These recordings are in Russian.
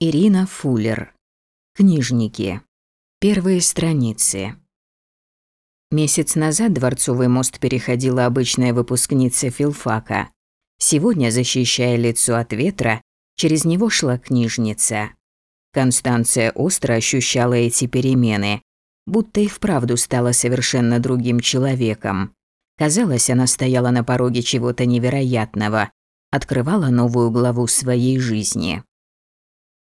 Ирина Фуллер. Книжники. Первые страницы. Месяц назад Дворцовый мост переходила обычная выпускница филфака. Сегодня, защищая лицо от ветра, через него шла книжница. Констанция остро ощущала эти перемены, будто и вправду стала совершенно другим человеком. Казалось, она стояла на пороге чего-то невероятного, открывала новую главу своей жизни.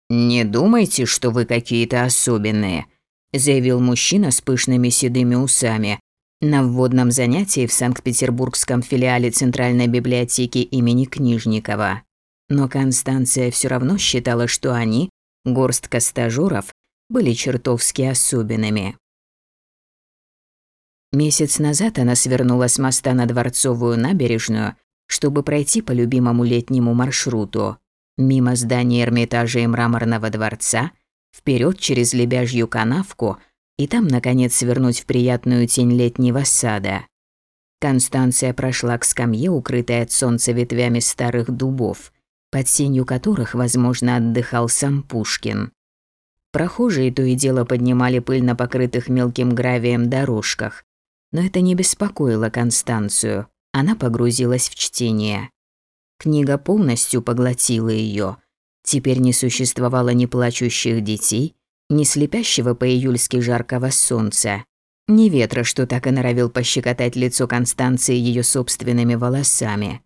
«Не думайте, что вы какие-то особенные», – заявил мужчина с пышными седыми усами на вводном занятии в Санкт-Петербургском филиале Центральной библиотеки имени Книжникова. Но Констанция все равно считала, что они, горстка стажеров, были чертовски особенными. Месяц назад она свернула с моста на Дворцовую набережную, чтобы пройти по любимому летнему маршруту мимо здания Эрмитажа и Мраморного дворца, вперед через Лебяжью канавку и там, наконец, свернуть в приятную тень летнего сада. Констанция прошла к скамье, укрытой от солнца ветвями старых дубов, под сенью которых, возможно, отдыхал сам Пушкин. Прохожие то и дело поднимали пыль на покрытых мелким гравием дорожках, но это не беспокоило Констанцию. Она погрузилась в чтение. Книга полностью поглотила ее. Теперь не существовало ни плачущих детей, ни слепящего по-июльски жаркого солнца, ни ветра, что так и норовил пощекотать лицо Констанции ее собственными волосами.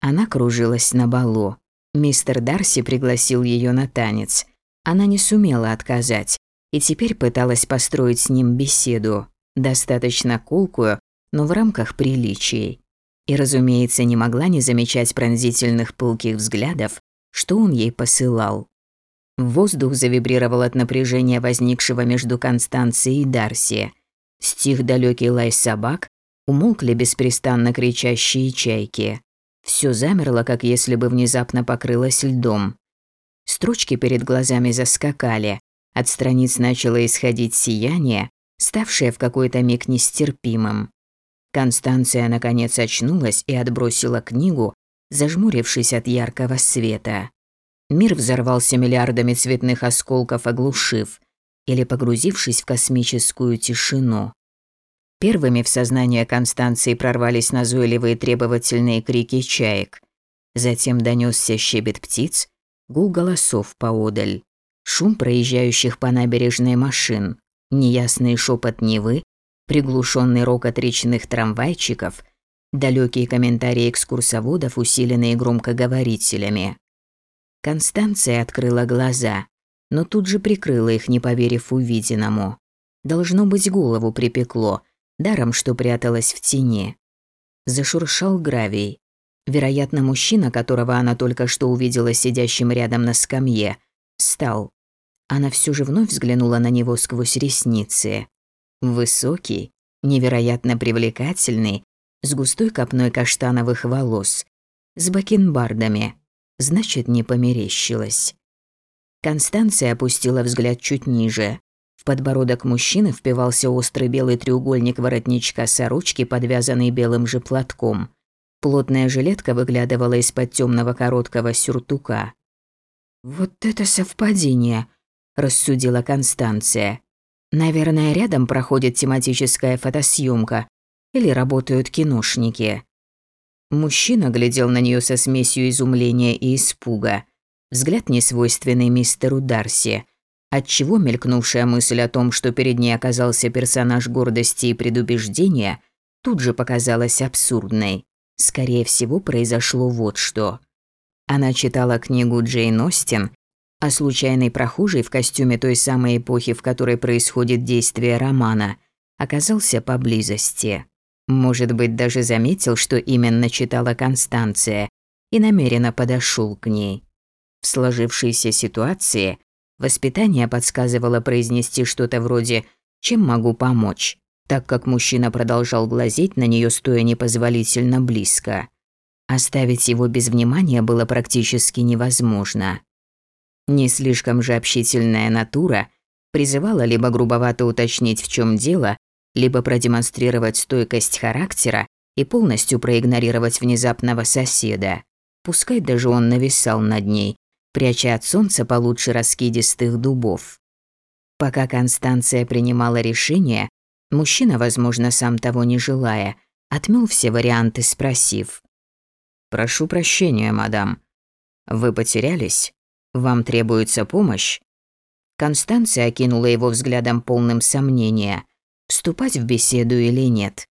Она кружилась на балу. Мистер Дарси пригласил ее на танец. Она не сумела отказать и теперь пыталась построить с ним беседу, достаточно колкую, но в рамках приличий и, разумеется, не могла не замечать пронзительных пылких взглядов, что он ей посылал. Воздух завибрировал от напряжения, возникшего между Констанцией и Дарси. Стих далекий лай собак, умолкли беспрестанно кричащие чайки. Все замерло, как если бы внезапно покрылось льдом. Строчки перед глазами заскакали, от страниц начало исходить сияние, ставшее в какой-то миг нестерпимым. Констанция наконец очнулась и отбросила книгу, зажмурившись от яркого света. Мир взорвался миллиардами цветных осколков, оглушив или погрузившись в космическую тишину. Первыми в сознание Констанции прорвались назойливые требовательные крики чаек. Затем донесся щебет птиц, гул голосов поодаль, шум проезжающих по набережной машин, неясный шепот Невы приглушенный рокот речных трамвайчиков, далекие комментарии экскурсоводов, усиленные громкоговорителями. Констанция открыла глаза, но тут же прикрыла их, не поверив увиденному. Должно быть, голову припекло, даром, что пряталась в тени. Зашуршал гравий. Вероятно, мужчина, которого она только что увидела сидящим рядом на скамье, встал. Она все же вновь взглянула на него сквозь ресницы. Высокий, невероятно привлекательный, с густой копной каштановых волос, с бакенбардами. Значит, не померещилась. Констанция опустила взгляд чуть ниже. В подбородок мужчины впивался острый белый треугольник воротничка сорочки, подвязанный белым же платком. Плотная жилетка выглядывала из-под темного короткого сюртука. «Вот это совпадение», – рассудила Констанция. Наверное, рядом проходит тематическая фотосъемка или работают киношники. Мужчина глядел на нее со смесью изумления и испуга. Взгляд несвойственный мистеру Дарси, отчего мелькнувшая мысль о том, что перед ней оказался персонаж гордости и предубеждения, тут же показалась абсурдной. Скорее всего, произошло вот что. Она читала книгу Джейн Остин а случайный прохожий в костюме той самой эпохи, в которой происходит действие романа, оказался поблизости. Может быть, даже заметил, что именно читала Констанция, и намеренно подошел к ней. В сложившейся ситуации воспитание подсказывало произнести что-то вроде «чем могу помочь», так как мужчина продолжал глазеть на нее, стоя непозволительно близко. Оставить его без внимания было практически невозможно. Не слишком же общительная натура призывала либо грубовато уточнить, в чем дело, либо продемонстрировать стойкость характера и полностью проигнорировать внезапного соседа. Пускай даже он нависал над ней, пряча от солнца получше раскидистых дубов. Пока Констанция принимала решение, мужчина, возможно, сам того не желая, отмел все варианты, спросив. «Прошу прощения, мадам. Вы потерялись? Вам требуется помощь?» Констанция окинула его взглядом полным сомнения, вступать в беседу или нет.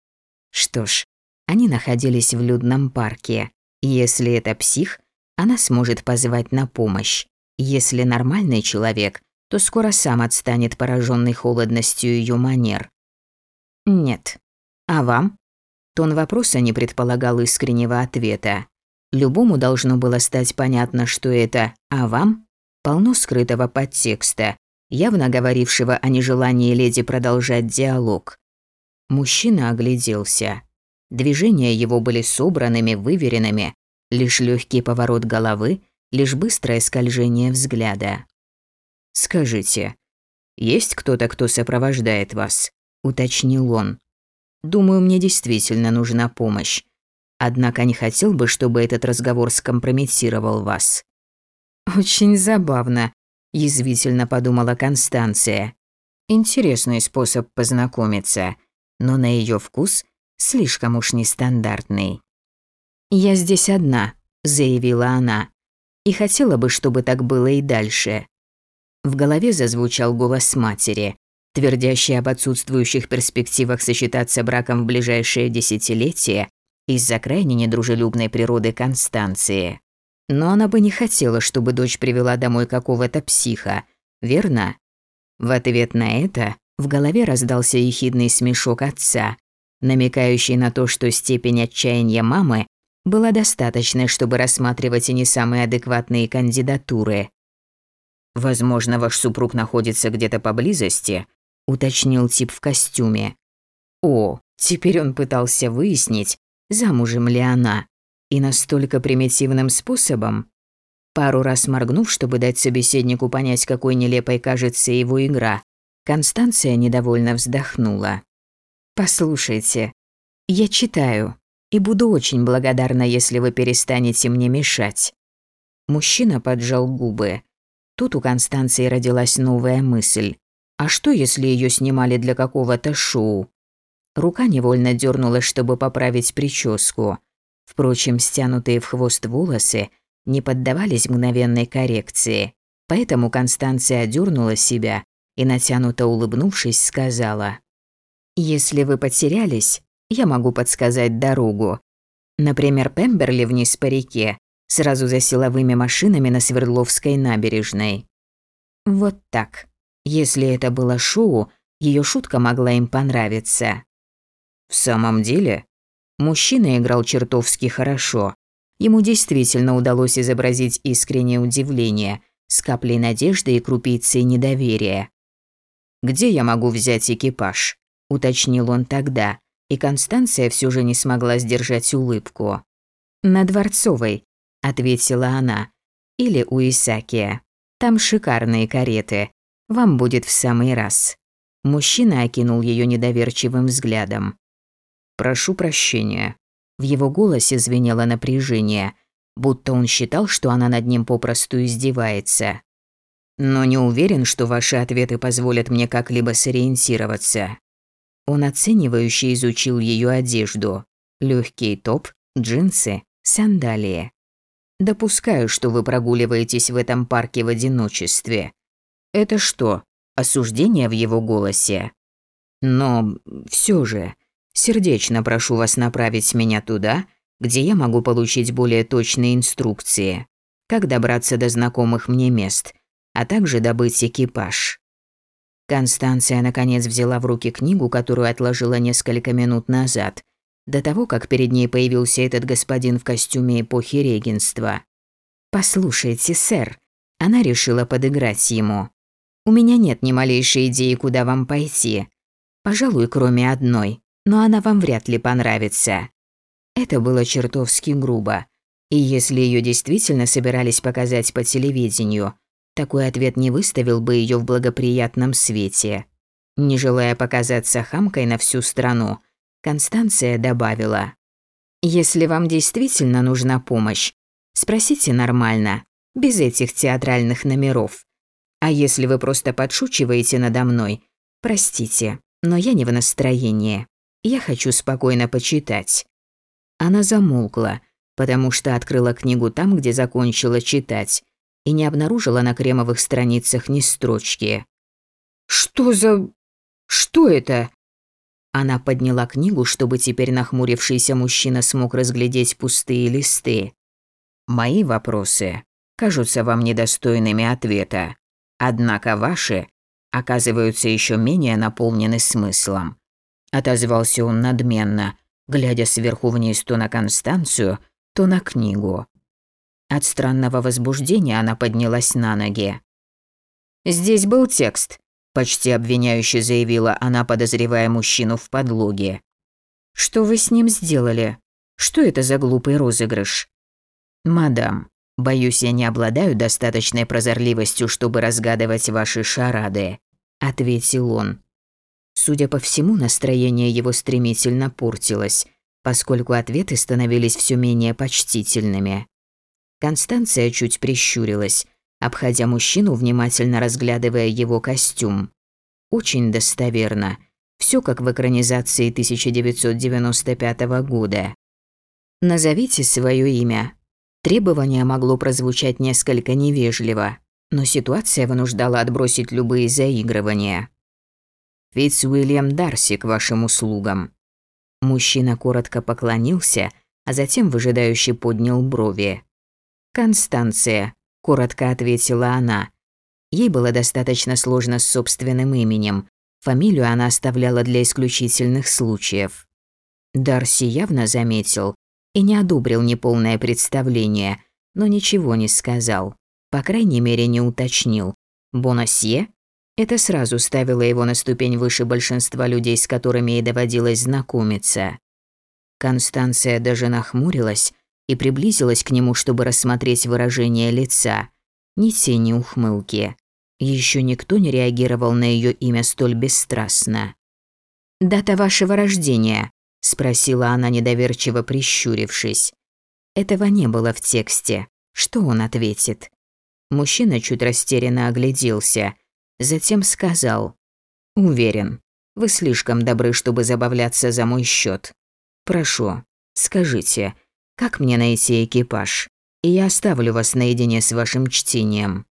Что ж, они находились в людном парке. Если это псих, она сможет позвать на помощь. Если нормальный человек, то скоро сам отстанет пораженный холодностью ее манер. Нет. А вам? Тон вопроса не предполагал искреннего ответа. Любому должно было стать понятно, что это «а вам» полно скрытого подтекста, явно говорившего о нежелании леди продолжать диалог. Мужчина огляделся. Движения его были собранными, выверенными, лишь легкий поворот головы, лишь быстрое скольжение взгляда. «Скажите, есть кто-то, кто сопровождает вас?» – уточнил он. «Думаю, мне действительно нужна помощь. Однако не хотел бы, чтобы этот разговор скомпрометировал вас». «Очень забавно», – язвительно подумала Констанция. «Интересный способ познакомиться, но на ее вкус слишком уж нестандартный». «Я здесь одна», – заявила она, – «и хотела бы, чтобы так было и дальше». В голове зазвучал голос матери, твердящий об отсутствующих перспективах сочетаться браком в ближайшее десятилетие из-за крайне недружелюбной природы Констанции. Но она бы не хотела, чтобы дочь привела домой какого-то психа, верно? В ответ на это в голове раздался ехидный смешок отца, намекающий на то, что степень отчаяния мамы была достаточной, чтобы рассматривать и не самые адекватные кандидатуры. «Возможно, ваш супруг находится где-то поблизости», – уточнил тип в костюме. О, теперь он пытался выяснить, замужем ли она. И настолько примитивным способом. Пару раз моргнув, чтобы дать собеседнику понять, какой нелепой кажется его игра, Констанция недовольно вздохнула. «Послушайте, я читаю и буду очень благодарна, если вы перестанете мне мешать». Мужчина поджал губы. Тут у Констанции родилась новая мысль. А что, если ее снимали для какого-то шоу? Рука невольно дернулась, чтобы поправить прическу. Впрочем, стянутые в хвост волосы не поддавались мгновенной коррекции, поэтому Констанция одернула себя и, натянуто улыбнувшись, сказала. «Если вы потерялись, я могу подсказать дорогу. Например, Пемберли вниз по реке, сразу за силовыми машинами на Свердловской набережной. Вот так. Если это было шоу, ее шутка могла им понравиться. В самом деле, мужчина играл чертовски хорошо. Ему действительно удалось изобразить искреннее удивление, с каплей надежды и крупицей недоверия. «Где я могу взять экипаж?» – уточнил он тогда, и Констанция все же не смогла сдержать улыбку. «На Дворцовой», – ответила она. «Или у Исакия. Там шикарные кареты. Вам будет в самый раз». Мужчина окинул ее недоверчивым взглядом. «Прошу прощения». В его голосе звенело напряжение, будто он считал, что она над ним попросту издевается. «Но не уверен, что ваши ответы позволят мне как-либо сориентироваться». Он оценивающе изучил ее одежду. Легкий топ, джинсы, сандалии. Допускаю, что вы прогуливаетесь в этом парке в одиночестве. Это что, осуждение в его голосе? Но все же, сердечно прошу вас направить меня туда, где я могу получить более точные инструкции, как добраться до знакомых мне мест, а также добыть экипаж. Констанция наконец взяла в руки книгу, которую отложила несколько минут назад, до того, как перед ней появился этот господин в костюме эпохи регенства. «Послушайте, сэр», она решила подыграть ему. «У меня нет ни малейшей идеи, куда вам пойти. Пожалуй, кроме одной, но она вам вряд ли понравится». Это было чертовски грубо. И если ее действительно собирались показать по телевидению, такой ответ не выставил бы ее в благоприятном свете. Не желая показаться хамкой на всю страну, Констанция добавила. «Если вам действительно нужна помощь, спросите нормально, без этих театральных номеров. А если вы просто подшучиваете надо мной, простите, но я не в настроении. Я хочу спокойно почитать». Она замолкла, потому что открыла книгу там, где закончила читать, и не обнаружила на кремовых страницах ни строчки. «Что за... что это?» Она подняла книгу, чтобы теперь нахмурившийся мужчина смог разглядеть пустые листы. «Мои вопросы кажутся вам недостойными ответа, однако ваши оказываются еще менее наполнены смыслом», отозвался он надменно, глядя сверху вниз то на Констанцию, то на книгу. От странного возбуждения она поднялась на ноги. «Здесь был текст», – почти обвиняюще заявила она, подозревая мужчину в подлоге. «Что вы с ним сделали? Что это за глупый розыгрыш?» «Мадам, боюсь, я не обладаю достаточной прозорливостью, чтобы разгадывать ваши шарады», – ответил он. Судя по всему, настроение его стремительно портилось, поскольку ответы становились все менее почтительными. Констанция чуть прищурилась, обходя мужчину, внимательно разглядывая его костюм. Очень достоверно. Все как в экранизации 1995 года. «Назовите свое имя». Требование могло прозвучать несколько невежливо, но ситуация вынуждала отбросить любые заигрывания. «Фитц Уильям Дарси к вашим услугам». Мужчина коротко поклонился, а затем выжидающе поднял брови. «Констанция», – коротко ответила она. Ей было достаточно сложно с собственным именем. Фамилию она оставляла для исключительных случаев. Дарси явно заметил и не одобрил неполное представление, но ничего не сказал. По крайней мере, не уточнил. Бонасье? Это сразу ставило его на ступень выше большинства людей, с которыми ей доводилось знакомиться. Констанция даже нахмурилась, и приблизилась к нему, чтобы рассмотреть выражение лица. Ни тени ухмылки. Еще никто не реагировал на ее имя столь бесстрастно. «Дата вашего рождения?» – спросила она, недоверчиво прищурившись. Этого не было в тексте. Что он ответит? Мужчина чуть растерянно огляделся, затем сказал. «Уверен, вы слишком добры, чтобы забавляться за мой счет. Прошу, скажите, как мне найти экипаж? И я оставлю вас наедине с вашим чтением».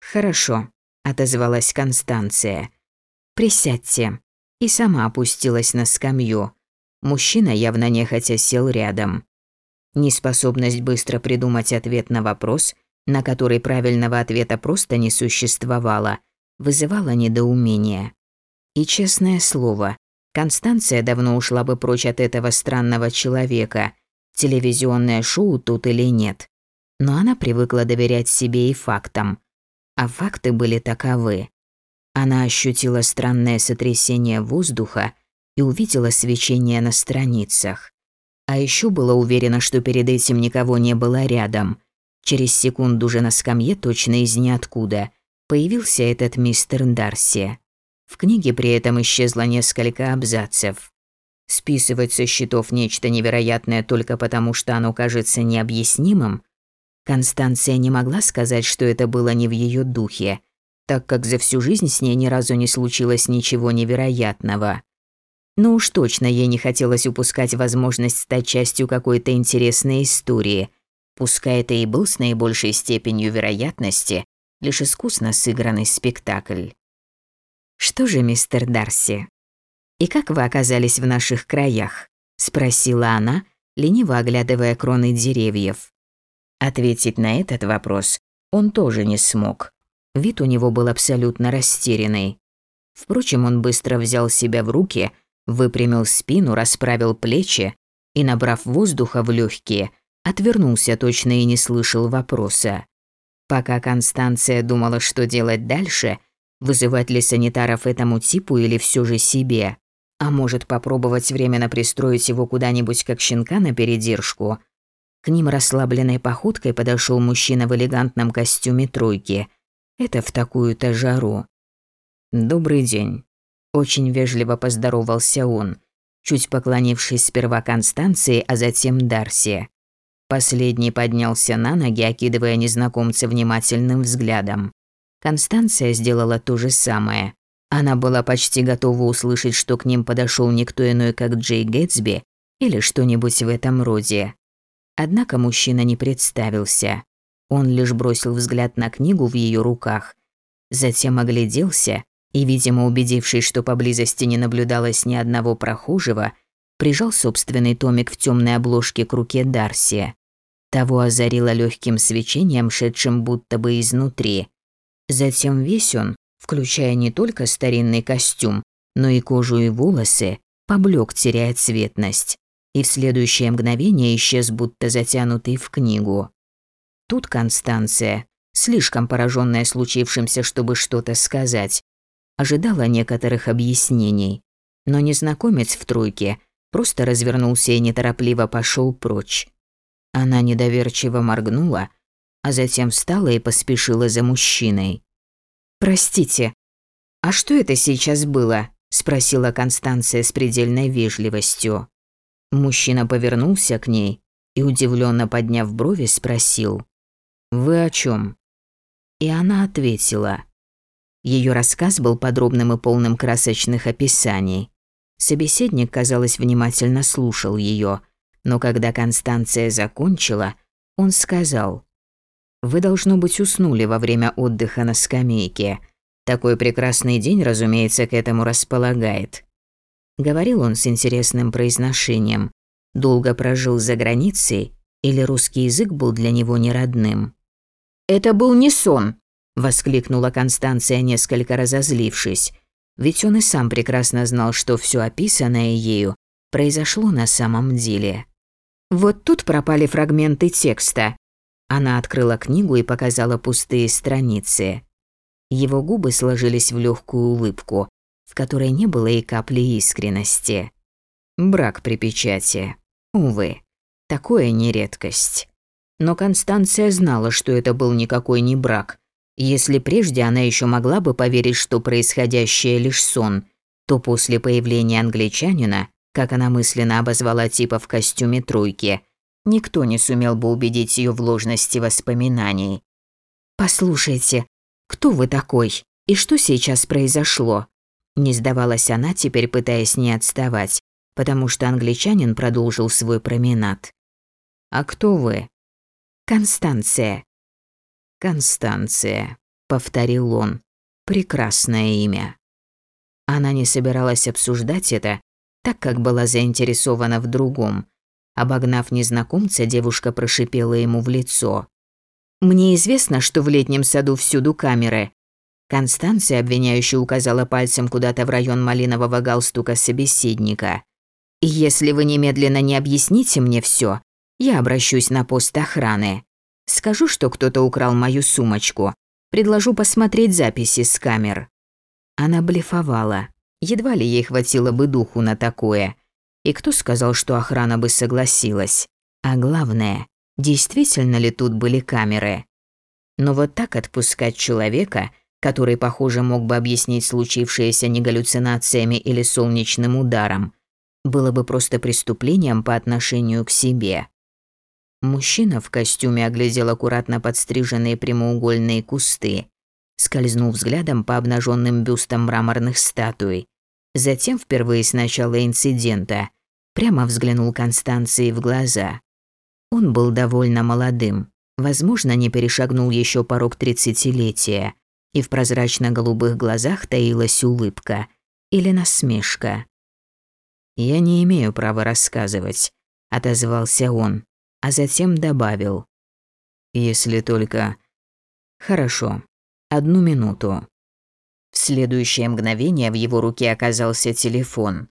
«Хорошо», – отозвалась Констанция. «Присядьте». И сама опустилась на скамью. Мужчина явно нехотя сел рядом. Неспособность быстро придумать ответ на вопрос, на который правильного ответа просто не существовало, вызывала недоумение. И честное слово, Констанция давно ушла бы прочь от этого странного человека – телевизионное шоу тут или нет. Но она привыкла доверять себе и фактам. А факты были таковы. Она ощутила странное сотрясение воздуха и увидела свечение на страницах. А еще была уверена, что перед этим никого не было рядом. Через секунду же на скамье, точно из ниоткуда, появился этот мистер Дарси. В книге при этом исчезло несколько абзацев. Списывать со счетов нечто невероятное только потому, что оно кажется необъяснимым? Констанция не могла сказать, что это было не в ее духе, так как за всю жизнь с ней ни разу не случилось ничего невероятного. Но уж точно ей не хотелось упускать возможность стать частью какой-то интересной истории, пускай это и был с наибольшей степенью вероятности лишь искусно сыгранный спектакль. «Что же, мистер Дарси, «И как вы оказались в наших краях?» – спросила она, лениво оглядывая кроны деревьев. Ответить на этот вопрос он тоже не смог. Вид у него был абсолютно растерянный. Впрочем, он быстро взял себя в руки, выпрямил спину, расправил плечи и, набрав воздуха в легкие, отвернулся точно и не слышал вопроса. Пока Констанция думала, что делать дальше, вызывать ли санитаров этому типу или все же себе, а может, попробовать временно пристроить его куда-нибудь как щенка на передержку? К ним расслабленной походкой подошел мужчина в элегантном костюме тройки. Это в такую-то жару. «Добрый день». Очень вежливо поздоровался он, чуть поклонившись сперва Констанции, а затем Дарси. Последний поднялся на ноги, окидывая незнакомца внимательным взглядом. Констанция сделала то же самое. Она была почти готова услышать, что к ним подошел никто иной, как Джей Гэтсби или что-нибудь в этом роде. Однако мужчина не представился. Он лишь бросил взгляд на книгу в ее руках, затем огляделся и, видимо, убедившись, что поблизости не наблюдалось ни одного прохожего, прижал собственный томик в темной обложке к руке Дарси. Того озарило легким свечением, шедшим будто бы изнутри. Затем весь он, включая не только старинный костюм, но и кожу и волосы, поблек, теряя цветность, и в следующее мгновение исчез, будто затянутый в книгу. Тут Констанция, слишком пораженная случившимся, чтобы что-то сказать, ожидала некоторых объяснений, но незнакомец в тройке просто развернулся и неторопливо пошел прочь. Она недоверчиво моргнула, а затем встала и поспешила за мужчиной. «Простите, а что это сейчас было?» – спросила Констанция с предельной вежливостью. Мужчина повернулся к ней и, удивленно подняв брови, спросил. «Вы о чем? И она ответила. Ее рассказ был подробным и полным красочных описаний. Собеседник, казалось, внимательно слушал ее, но когда Констанция закончила, он сказал. Вы, должно быть, уснули во время отдыха на скамейке. Такой прекрасный день, разумеется, к этому располагает. Говорил он с интересным произношением. Долго прожил за границей или русский язык был для него неродным? «Это был не сон!» – воскликнула Констанция, несколько разозлившись. Ведь он и сам прекрасно знал, что все описанное ею произошло на самом деле. Вот тут пропали фрагменты текста. Она открыла книгу и показала пустые страницы. Его губы сложились в легкую улыбку, в которой не было и капли искренности. Брак при печати. Увы, такое не редкость. Но Констанция знала, что это был никакой не брак. Если прежде она еще могла бы поверить, что происходящее лишь сон, то после появления англичанина, как она мысленно обозвала типа в костюме тройки – Никто не сумел бы убедить ее в ложности воспоминаний. «Послушайте, кто вы такой? И что сейчас произошло?» Не сдавалась она, теперь пытаясь не отставать, потому что англичанин продолжил свой променад. «А кто вы?» «Констанция». «Констанция», — повторил он. «Прекрасное имя». Она не собиралась обсуждать это, так как была заинтересована в другом, Обогнав незнакомца, девушка прошипела ему в лицо. «Мне известно, что в летнем саду всюду камеры». Констанция обвиняюще указала пальцем куда-то в район малинового галстука собеседника. «Если вы немедленно не объясните мне все, я обращусь на пост охраны. Скажу, что кто-то украл мою сумочку. Предложу посмотреть записи с камер». Она блефовала. Едва ли ей хватило бы духу на такое – и кто сказал, что охрана бы согласилась? А главное, действительно ли тут были камеры? Но вот так отпускать человека, который, похоже, мог бы объяснить случившееся не галлюцинациями или солнечным ударом, было бы просто преступлением по отношению к себе. Мужчина в костюме оглядел аккуратно подстриженные прямоугольные кусты, скользнул взглядом по обнаженным бюстам мраморных статуй, затем впервые с начала инцидента прямо взглянул Констанции в глаза. Он был довольно молодым, возможно, не перешагнул еще порог тридцатилетия, и в прозрачно-голубых глазах таилась улыбка или насмешка. «Я не имею права рассказывать», — отозвался он, а затем добавил. «Если только...» «Хорошо, одну минуту». В следующее мгновение в его руке оказался телефон.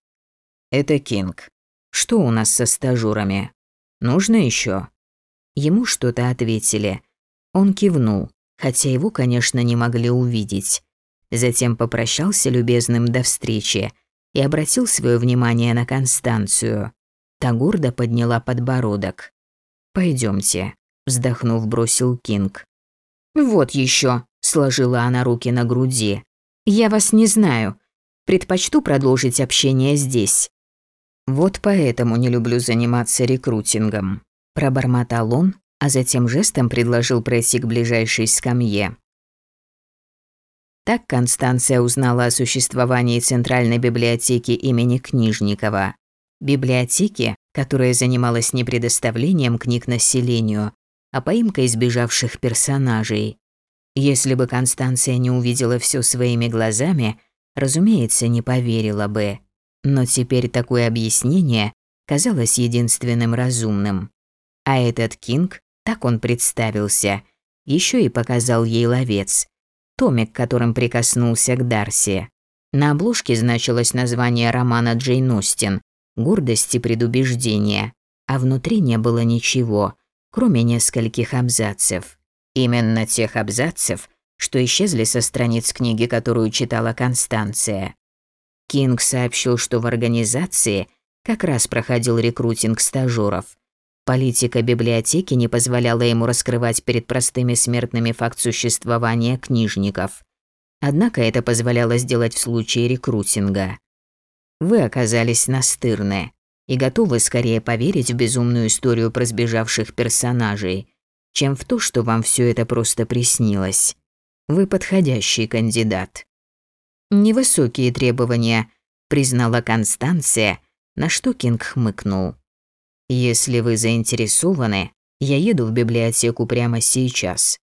«Это Кинг. Что у нас со стажёрами? Нужно еще? Ему что-то ответили. Он кивнул, хотя его, конечно, не могли увидеть. Затем попрощался любезным до встречи и обратил свое внимание на Констанцию. Та гордо подняла подбородок. Пойдемте, вздохнув, бросил Кинг. Вот еще, сложила она руки на груди. Я вас не знаю. Предпочту продолжить общение здесь. Вот поэтому не люблю заниматься рекрутингом. Пробормотал он, а затем жестом предложил пройти к ближайшей скамье. Так Констанция узнала о существовании Центральной библиотеки имени Книжникова. Библиотеки, которая занималась не предоставлением книг населению, а поимкой избежавших персонажей. Если бы Констанция не увидела все своими глазами, разумеется, не поверила бы. Но теперь такое объяснение казалось единственным разумным. А этот Кинг, так он представился, еще и показал ей ловец, томик, которым прикоснулся к Дарси. На обложке значилось название романа Джейн Остин «Гордость и предубеждение», а внутри не было ничего, кроме нескольких абзацев. Именно тех абзацев, что исчезли со страниц книги, которую читала Констанция. Кинг сообщил, что в организации как раз проходил рекрутинг стажеров. Политика библиотеки не позволяла ему раскрывать перед простыми смертными факт существования книжников. Однако это позволяло сделать в случае рекрутинга. Вы оказались настырны и готовы скорее поверить в безумную историю про сбежавших персонажей, чем в то, что вам все это просто приснилось. Вы подходящий кандидат. Невысокие требования, признала Констанция, на что Кинг хмыкнул. Если вы заинтересованы, я еду в библиотеку прямо сейчас.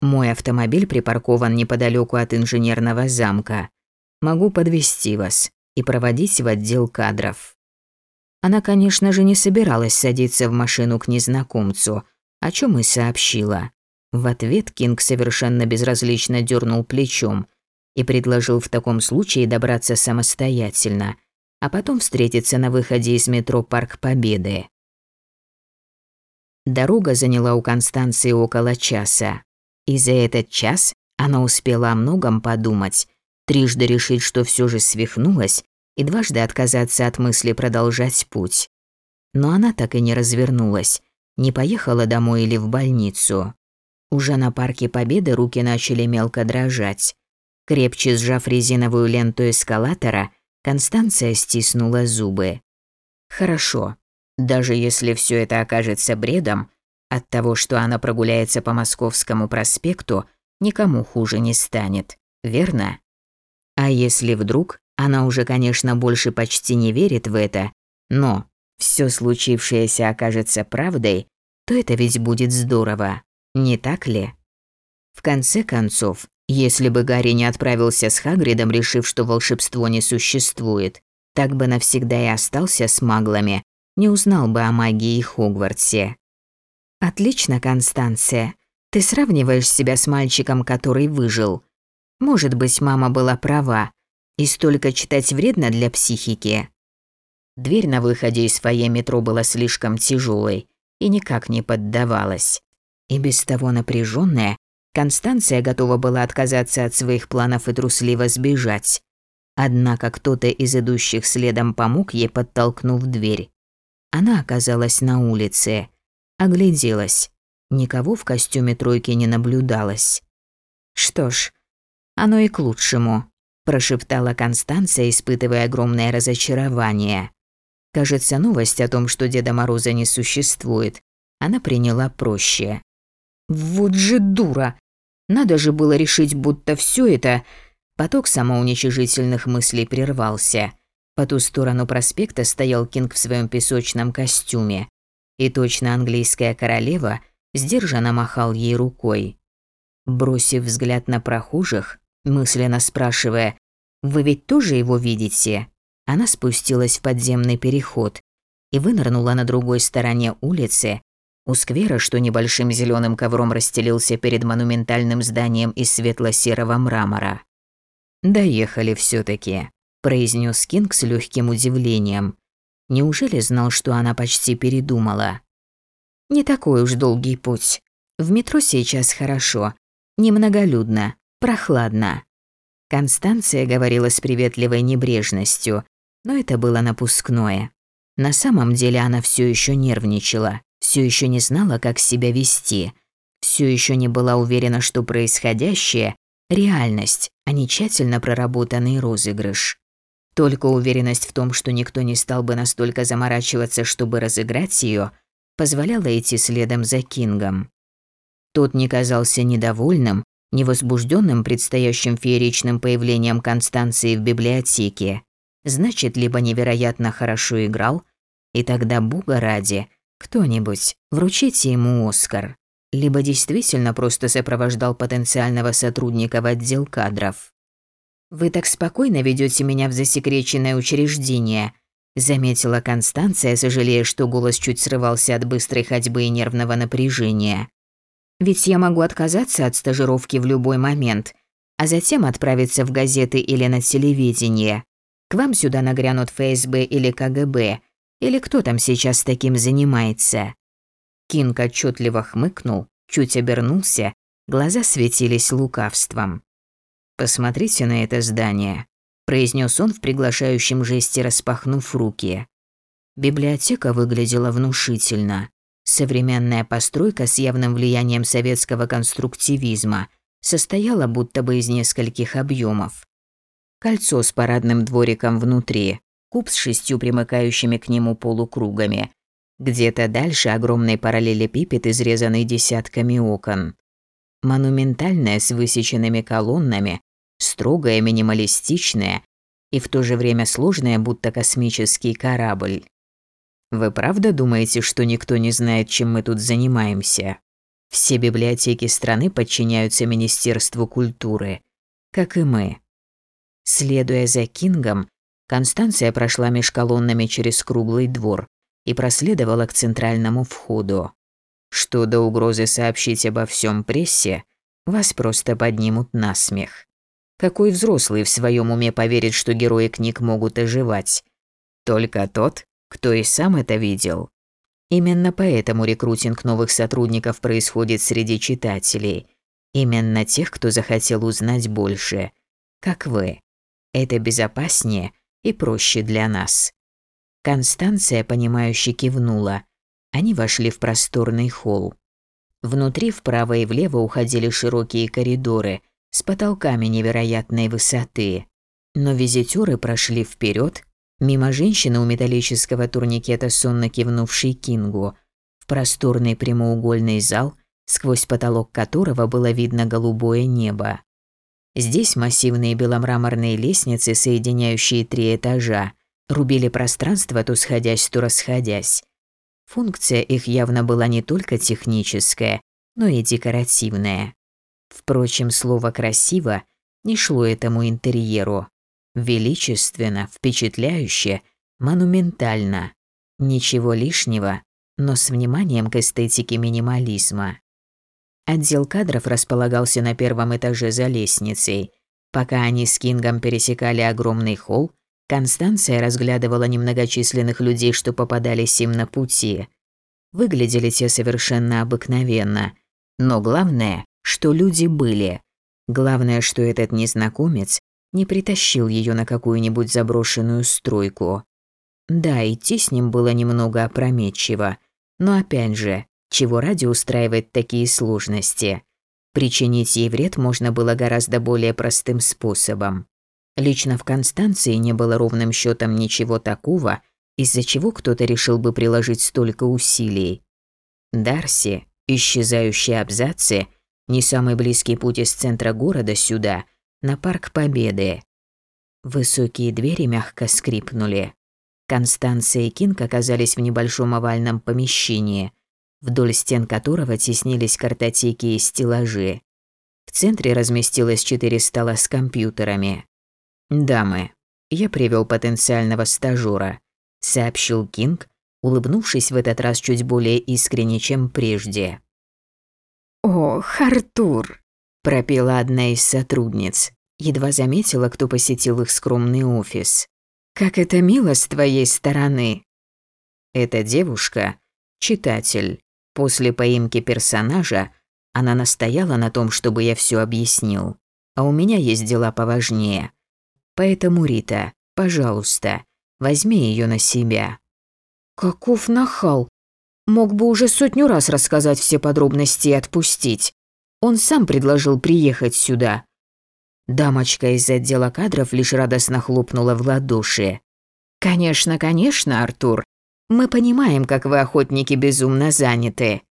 Мой автомобиль припаркован неподалеку от инженерного замка. Могу подвести вас и проводить в отдел кадров. Она, конечно же, не собиралась садиться в машину к незнакомцу, о чем и сообщила. В ответ Кинг совершенно безразлично дернул плечом и предложил в таком случае добраться самостоятельно, а потом встретиться на выходе из метро Парк Победы. Дорога заняла у Констанции около часа. И за этот час она успела о многом подумать, трижды решить, что все же свихнулась, и дважды отказаться от мысли продолжать путь. Но она так и не развернулась, не поехала домой или в больницу. Уже на парке Победы руки начали мелко дрожать. Крепче сжав резиновую ленту эскалатора, Констанция стиснула зубы. Хорошо. Даже если все это окажется бредом, от того, что она прогуляется по Московскому проспекту, никому хуже не станет, верно? А если вдруг она уже, конечно, больше почти не верит в это, но все случившееся окажется правдой, то это ведь будет здорово, не так ли? В конце концов, если бы Гарри не отправился с Хагридом, решив, что волшебство не существует, так бы навсегда и остался с маглами, не узнал бы о магии Хогвартсе. Отлично, Констанция. Ты сравниваешь себя с мальчиком, который выжил. Может быть, мама была права, и столько читать вредно для психики. Дверь на выходе из фойе метро была слишком тяжелой и никак не поддавалась. И без того напряженная, Констанция готова была отказаться от своих планов и трусливо сбежать. Однако кто-то из идущих следом помог ей, подтолкнув дверь. Она оказалась на улице. Огляделась. Никого в костюме тройки не наблюдалось. Что ж, оно и к лучшему прошептала Констанция, испытывая огромное разочарование. Кажется, новость о том, что Деда Мороза не существует, она приняла проще. Вот же дура. Надо же было решить, будто все это Поток самоуничижительных мыслей прервался. По ту сторону проспекта стоял Кинг в своем песочном костюме, и точно английская королева сдержанно махал ей рукой. Бросив взгляд на прохожих, мысленно спрашивая «Вы ведь тоже его видите?» Она спустилась в подземный переход и вынырнула на другой стороне улицы, у сквера, что небольшим зеленым ковром расстелился перед монументальным зданием из светло-серого мрамора. «Доехали все таки произнес Кинг с легким удивлением. Неужели знал, что она почти передумала? «Не такой уж долгий путь. В метро сейчас хорошо. Немноголюдно. Прохладно. Констанция говорила с приветливой небрежностью, но это было напускное. На самом деле она все еще нервничала, все еще не знала, как себя вести, все еще не была уверена, что происходящее – реальность, а не тщательно проработанный розыгрыш. Только уверенность в том, что никто не стал бы настолько заморачиваться, чтобы разыграть ее, позволяла идти следом за Кингом. Тот не казался недовольным, невозбужденным предстоящим фееричным появлением Констанции в библиотеке. Значит, либо невероятно хорошо играл, и тогда, бога ради, кто-нибудь, вручите ему Оскар, либо действительно просто сопровождал потенциального сотрудника в отдел кадров. «Вы так спокойно ведете меня в засекреченное учреждение», заметила Констанция, сожалея, что голос чуть срывался от быстрой ходьбы и нервного напряжения. «Ведь я могу отказаться от стажировки в любой момент, а затем отправиться в газеты или на телевидение. К вам сюда нагрянут ФСБ или КГБ, или кто там сейчас таким занимается?» Кинг отчетливо хмыкнул, чуть обернулся, глаза светились лукавством. «Посмотрите на это здание», – произнес он в приглашающем жесте, распахнув руки. Библиотека выглядела внушительно. Современная постройка с явным влиянием советского конструктивизма состояла будто бы из нескольких объемов. Кольцо с парадным двориком внутри, куб с шестью примыкающими к нему полукругами. Где-то дальше огромный параллелепипед, изрезанный десятками окон. Монументальная с высеченными колоннами, строгая, минималистичная и в то же время сложная, будто космический корабль. Вы правда думаете, что никто не знает, чем мы тут занимаемся? Все библиотеки страны подчиняются Министерству культуры, как и мы. Следуя за Кингом, Констанция прошла меж колоннами через круглый двор и проследовала к центральному входу. Что до угрозы сообщить обо всем прессе, вас просто поднимут на смех. Какой взрослый в своем уме поверит, что герои книг могут оживать? Только тот, кто и сам это видел. Именно поэтому рекрутинг новых сотрудников происходит среди читателей. Именно тех, кто захотел узнать больше. Как вы. Это безопаснее и проще для нас. Констанция, понимающе кивнула. Они вошли в просторный холл. Внутри вправо и влево уходили широкие коридоры с потолками невероятной высоты. Но визитёры прошли вперед, мимо женщины у металлического турникета, сонно кивнувшей Кингу, в просторный прямоугольный зал, сквозь потолок которого было видно голубое небо. Здесь массивные беломраморные лестницы, соединяющие три этажа, рубили пространство то сходясь, то расходясь. Функция их явно была не только техническая, но и декоративная. Впрочем, слово «красиво» не шло этому интерьеру. Величественно, впечатляюще, монументально. Ничего лишнего, но с вниманием к эстетике минимализма. Отдел кадров располагался на первом этаже за лестницей. Пока они с Кингом пересекали огромный холл, Констанция разглядывала немногочисленных людей, что попадались им на пути. Выглядели те совершенно обыкновенно. Но главное, что люди были. Главное, что этот незнакомец не притащил ее на какую-нибудь заброшенную стройку. Да, идти с ним было немного опрометчиво, но опять же, чего ради устраивать такие сложности? Причинить ей вред можно было гораздо более простым способом. Лично в Констанции не было ровным счетом ничего такого, из-за чего кто-то решил бы приложить столько усилий. Дарси, исчезающие абзацы, не самый близкий путь из центра города сюда, на Парк Победы. Высокие двери мягко скрипнули. Констанция и Кинг оказались в небольшом овальном помещении – вдоль стен которого теснились картотеки и стеллажи. В центре разместилось четыре стола с компьютерами. «Дамы, я привел потенциального стажера», – сообщил Кинг, улыбнувшись в этот раз чуть более искренне, чем прежде. «О, Артур!» – пропела одна из сотрудниц. Едва заметила, кто посетил их скромный офис. «Как это мило с твоей стороны!» Эта девушка – читатель. После поимки персонажа она настояла на том, чтобы я все объяснил. А у меня есть дела поважнее. Поэтому, Рита, пожалуйста, возьми ее на себя». «Каков нахал! Мог бы уже сотню раз рассказать все подробности и отпустить. Он сам предложил приехать сюда». Дамочка из отдела кадров лишь радостно хлопнула в ладоши. «Конечно, конечно, Артур. Мы понимаем, как вы, охотники, безумно заняты».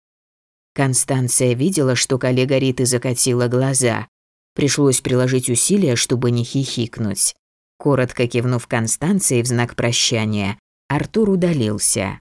Констанция видела, что коллега Риты закатила глаза. Пришлось приложить усилия, чтобы не хихикнуть. Коротко кивнув Констанции в знак прощания, Артур удалился.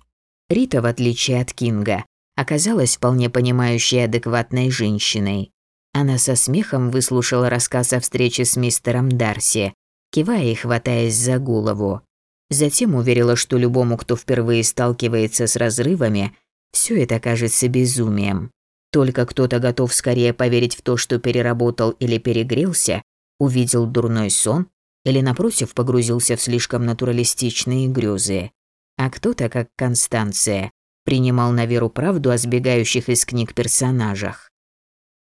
Рита, в отличие от Кинга, оказалась вполне понимающей и адекватной женщиной. Она со смехом выслушала рассказ о встрече с мистером Дарси, кивая и хватаясь за голову. Затем уверила, что любому, кто впервые сталкивается с разрывами, все это кажется безумием. Только кто-то готов скорее поверить в то, что переработал или перегрелся, увидел дурной сон или, напротив, погрузился в слишком натуралистичные грезы. А кто-то, как Констанция, принимал на веру правду о сбегающих из книг персонажах.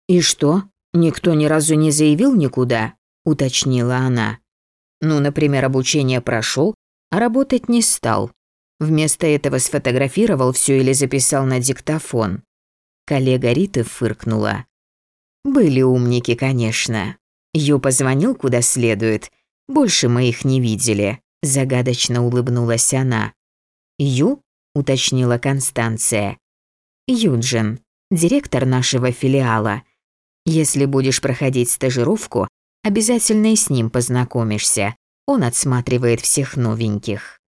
«И что, никто ни разу не заявил никуда?» – уточнила она. «Ну, например, обучение прошел, а работать не стал. Вместо этого сфотографировал все или записал на диктофон. Коллега Риты фыркнула. Были умники, конечно. Ю позвонил куда следует. Больше мы их не видели. Загадочно улыбнулась она. Ю? уточнила Констанция. Юджин, директор нашего филиала. Если будешь проходить стажировку, обязательно и с ним познакомишься. Он отсматривает всех новеньких.